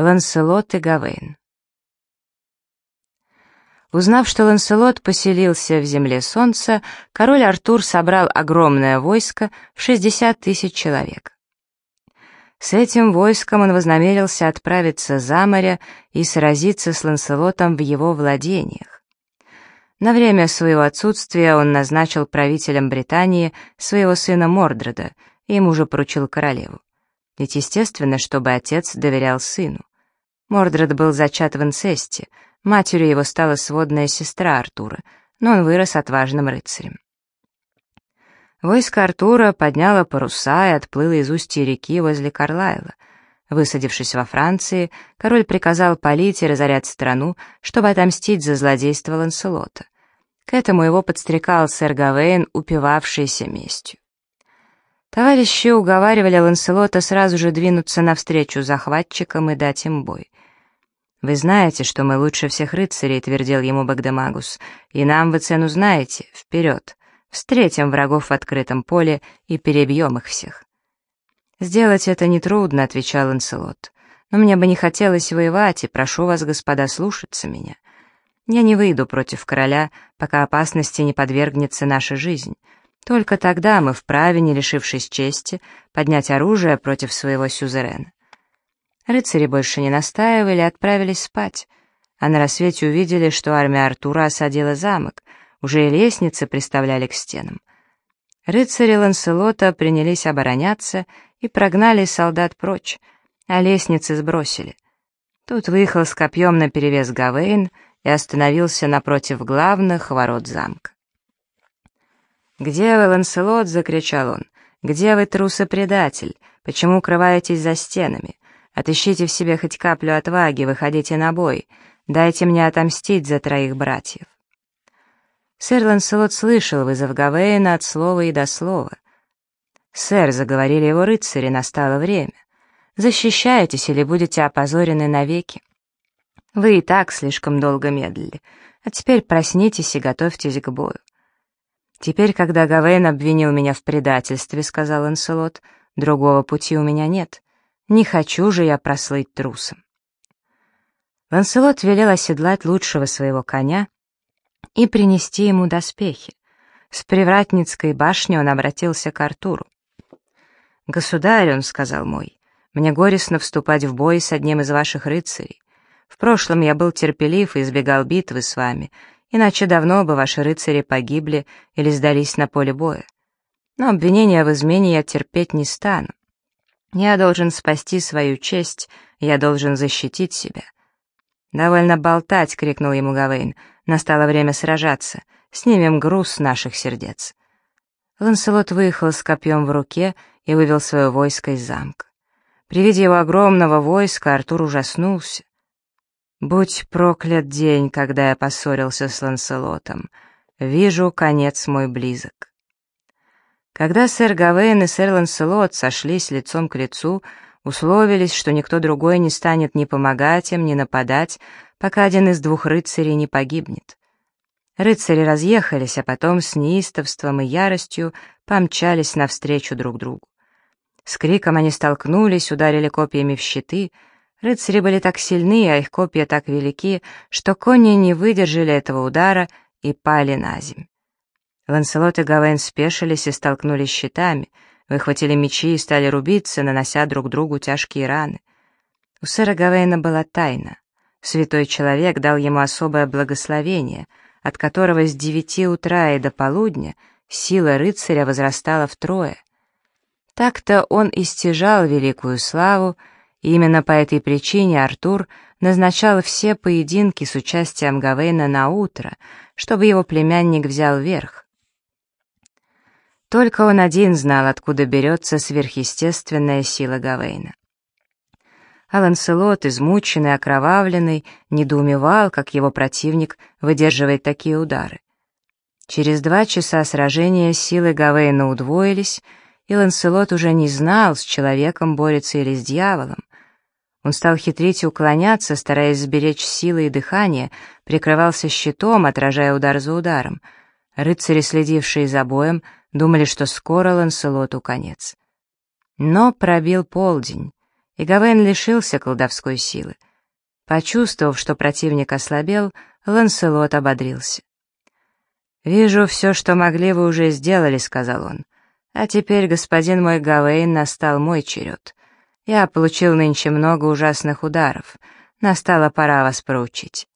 Ланселот и Гавейн. Узнав, что Ланселот поселился в земле солнца, король Артур собрал огромное войско в 60 тысяч человек. С этим войском он вознамерился отправиться за море и сразиться с Ланселотом в его владениях. На время своего отсутствия он назначил правителем Британии своего сына Мордреда, и ему же поручил королеву. Ведь естественно, чтобы отец доверял сыну. Мордред был зачат в инцесте, матерью его стала сводная сестра Артура, но он вырос отважным рыцарем. Войско Артура подняло паруса и отплыло из устья реки возле Карлайла. Высадившись во Франции, король приказал полить и разорять страну, чтобы отомстить за злодейство Ланселота. К этому его подстрекал сэр Гавейн, упивавшийся местью. Товарищи уговаривали Ланселота сразу же двинуться навстречу захватчикам и дать им бой. «Вы знаете, что мы лучше всех рыцарей», — твердил ему Багдемагус, «и нам вы цену знаете. Вперед! Встретим врагов в открытом поле и перебьем их всех». «Сделать это нетрудно», — отвечал Ланселот, «но мне бы не хотелось воевать, и прошу вас, господа, слушаться меня. Я не выйду против короля, пока опасности не подвергнется наша жизнь». Только тогда мы вправе, не лишившись чести, поднять оружие против своего сюзерена. Рыцари больше не настаивали, отправились спать, а на рассвете увидели, что армия Артура осадила замок, уже и лестницы приставляли к стенам. Рыцари Ланселота принялись обороняться и прогнали солдат прочь, а лестницы сбросили. Тут выехал с копьем наперевес Гавейн и остановился напротив главных ворот замка. «Где вы, Ланселот?» — закричал он. «Где вы, трус и предатель? Почему укрываетесь за стенами? Отыщите в себе хоть каплю отваги, выходите на бой. Дайте мне отомстить за троих братьев». Сэр Ланселот слышал вызов Гавейна от слова и до слова. «Сэр», — заговорили его рыцари, — «настало время. Защищаетесь или будете опозорены навеки. Вы и так слишком долго медлили, а теперь проснитесь и готовьтесь к бою. «Теперь, когда Гавейн обвинил меня в предательстве», — сказал Энселот, — «другого пути у меня нет. Не хочу же я прослыть трусом». Ланселот велел оседлать лучшего своего коня и принести ему доспехи. С привратницкой башни он обратился к Артуру. «Государь», — он сказал мой, — «мне горестно вступать в бой с одним из ваших рыцарей. В прошлом я был терпелив и избегал битвы с вами, иначе давно бы ваши рыцари погибли или сдались на поле боя. Но обвинения в измене я терпеть не стану. Я должен спасти свою честь, я должен защитить себя. «Довольно болтать!» — крикнул ему Гавейн. «Настало время сражаться. Снимем груз наших сердец». Ланселот выехал с копьем в руке и вывел свое войско из замка. При виде его огромного войска Артур ужаснулся. Будь проклят день, когда я поссорился с Ланселотом. Вижу, конец мой близок. Когда сэр Гавейн и сэр Ланселот сошлись лицом к лицу, условились, что никто другой не станет ни помогать им, ни нападать, пока один из двух рыцарей не погибнет. Рыцари разъехались, а потом с неистовством и яростью помчались навстречу друг другу. С криком они столкнулись, ударили копьями в щиты — Рыцари были так сильны, а их копья так велики, что кони не выдержали этого удара и пали на земь. Ланселот и Гавейн спешились и столкнулись щитами, выхватили мечи и стали рубиться, нанося друг другу тяжкие раны. У сэра Гавейна была тайна. Святой человек дал ему особое благословение, от которого с девяти утра и до полудня сила рыцаря возрастала втрое. Так-то он истяжал великую славу, и именно по этой причине Артур назначал все поединки с участием Гавейна на утро, чтобы его племянник взял верх. Только он один знал, откуда берется сверхъестественная сила Гавейна. А Ланселот, измученный, окровавленный, недоумевал, как его противник выдерживает такие удары. Через два часа сражения силы Гавейна удвоились, и Ланселот уже не знал, с человеком борется или с дьяволом. Он стал хитрить и уклоняться, стараясь сберечь силы и дыхание, прикрывался щитом, отражая удар за ударом. Рыцари, следившие за боем, думали, что скоро Ланселоту конец. Но пробил полдень, и Гавейн лишился колдовской силы. Почувствовав, что противник ослабел, Ланселот ободрился. «Вижу, все, что могли, вы уже сделали», — сказал он. «А теперь, господин мой Гавейн, настал мой черед. Я получил нынче много ужасных ударов. Настала пора вас проучить».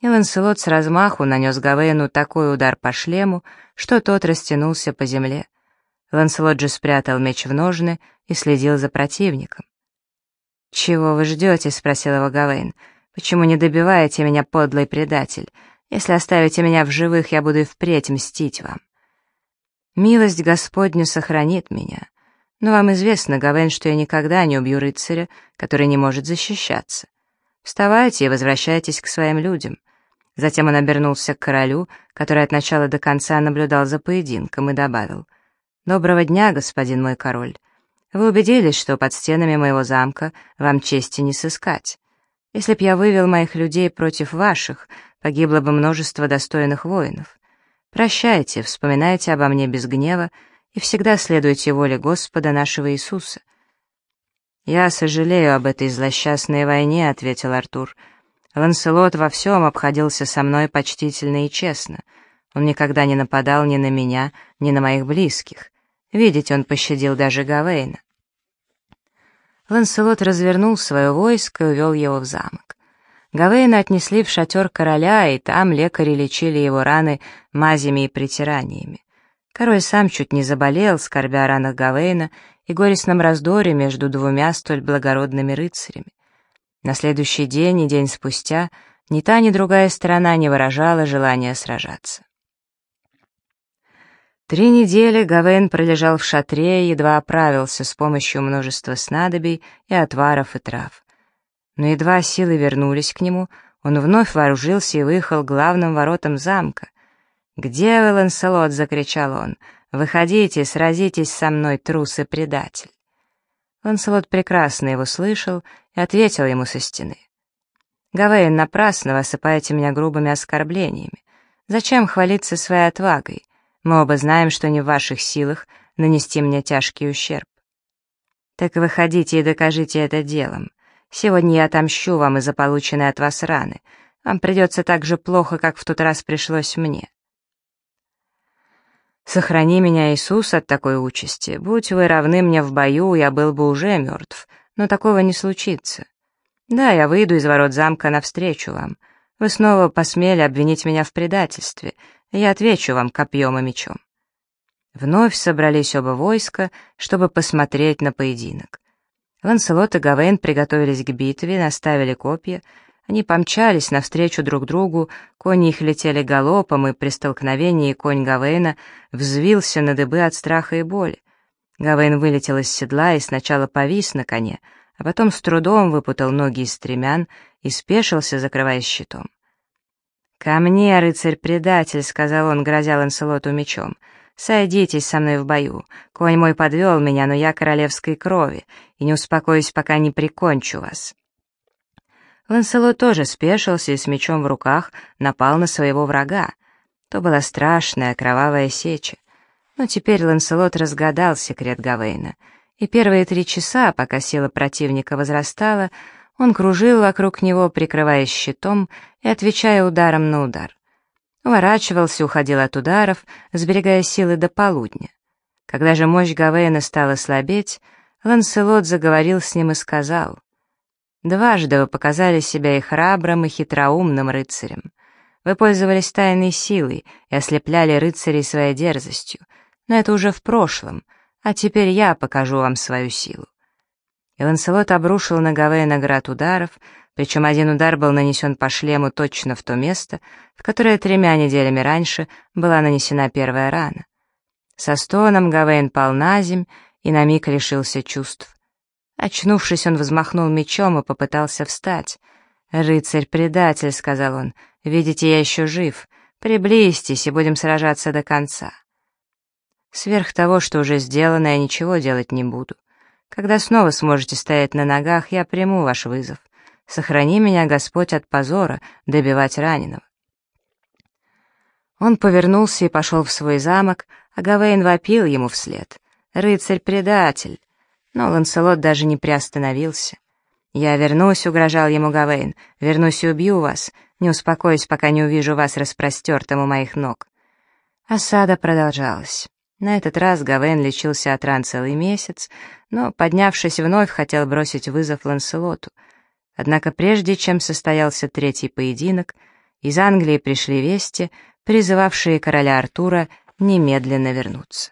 И Ланселот с размаху нанес Гавейну такой удар по шлему, что тот растянулся по земле. Ланселот же спрятал меч в ножны и следил за противником. «Чего вы ждете?» — спросил его Гавейн. «Почему не добиваете меня, подлый предатель? Если оставите меня в живых, я буду и впредь мстить вам». «Милость Господню сохранит меня. Но вам известно, Гавейн, что я никогда не убью рыцаря, который не может защищаться. Вставайте и возвращайтесь к своим людям». Затем он обернулся к королю, который от начала до конца наблюдал за поединком, и добавил — «Доброго дня, господин мой король. Вы убедились, что под стенами моего замка вам чести не сыскать. Если б я вывел моих людей против ваших, погибло бы множество достойных воинов. Прощайте, вспоминайте обо мне без гнева и всегда следуйте воле Господа нашего Иисуса». «Я сожалею об этой злосчастной войне», — ответил Артур. «Ланселот во всем обходился со мной почтительно и честно. Он никогда не нападал ни на меня, ни на моих близких. Видеть он пощадил даже Гавейна. Ланселот развернул свое войско и увел его в замок. Гавейна отнесли в шатер короля, и там лекари лечили его раны мазями и притираниями. Король сам чуть не заболел, скорбя о ранах Гавейна и горестном раздоре между двумя столь благородными рыцарями. На следующий день и день спустя ни та, ни другая сторона не выражала желания сражаться. Три недели Гавейн пролежал в шатре и едва оправился с помощью множества снадобий и отваров и трав. Но едва силы вернулись к нему, он вновь вооружился и выехал главным воротам замка. «Где вы, Ланселот?» — закричал он. «Выходите, сразитесь со мной, трус и предатель!» Ланселот прекрасно его слышал и ответил ему со стены. «Гавейн, напрасно вы осыпаете меня грубыми оскорблениями. Зачем хвалиться своей отвагой? Мы оба знаем, что не в ваших силах нанести мне тяжкий ущерб. Так выходите и докажите это делом. Сегодня я отомщу вам из-за полученной от вас раны. Вам придется так же плохо, как в тот раз пришлось мне. Сохрани меня, Иисус, от такой участи. Будь вы равны мне в бою, я был бы уже мертв, но такого не случится. Да, я выйду из ворот замка навстречу вам. Вы снова посмели обвинить меня в предательстве — я отвечу вам копьем и мечом». Вновь собрались оба войска, чтобы посмотреть на поединок. Ланселот и Гавейн приготовились к битве, наставили копья. Они помчались навстречу друг другу, кони их летели галопом, и при столкновении конь Гавейна взвился на дыбы от страха и боли. Гавейн вылетел из седла и сначала повис на коне, а потом с трудом выпутал ноги из стремян и спешился, закрываясь щитом. «Ко мне, рыцарь-предатель», — сказал он, грозя Ланселоту мечом. «Сойдитесь со мной в бою. Конь мой подвел меня, но я королевской крови, и не успокоюсь, пока не прикончу вас». Ланселот тоже спешился и с мечом в руках напал на своего врага. То была страшная кровавая сеча. Но теперь Ланселот разгадал секрет Гавейна, и первые три часа, пока сила противника возрастала, он кружил вокруг него, прикрываясь щитом и отвечая ударом на удар. Уворачивался, уходил от ударов, сберегая силы до полудня. Когда же мощь Гавейна стала слабеть, Ланселот заговорил с ним и сказал, «Дважды вы показали себя и храбрым, и хитроумным рыцарем. Вы пользовались тайной силой и ослепляли рыцарей своей дерзостью, но это уже в прошлом, а теперь я покажу вам свою силу. И Ланселот обрушил на Гавейна град ударов, причем один удар был нанесен по шлему точно в то место, в которое тремя неделями раньше была нанесена первая рана. Со стоном Гавейн пал на земь и на миг лишился чувств. Очнувшись, он взмахнул мечом и попытался встать. «Рыцарь-предатель», — сказал он, — «видите, я еще жив. Приблизьтесь и будем сражаться до конца». Сверх того, что уже сделано, я ничего делать не буду. Когда снова сможете стоять на ногах, я приму ваш вызов. Сохрани меня, Господь, от позора, добивать раненого». Он повернулся и пошел в свой замок, а Гавейн вопил ему вслед. «Рыцарь-предатель!» Но Ланселот даже не приостановился. «Я вернусь», — угрожал ему Гавейн, — «вернусь и убью вас, не успокоюсь, пока не увижу вас распростертым у моих ног». Осада продолжалась. На этот раз Гавейн лечился от ран целый месяц, но, поднявшись вновь, хотел бросить вызов Ланселоту. Однако прежде чем состоялся третий поединок, из Англии пришли вести, призывавшие короля Артура немедленно вернуться.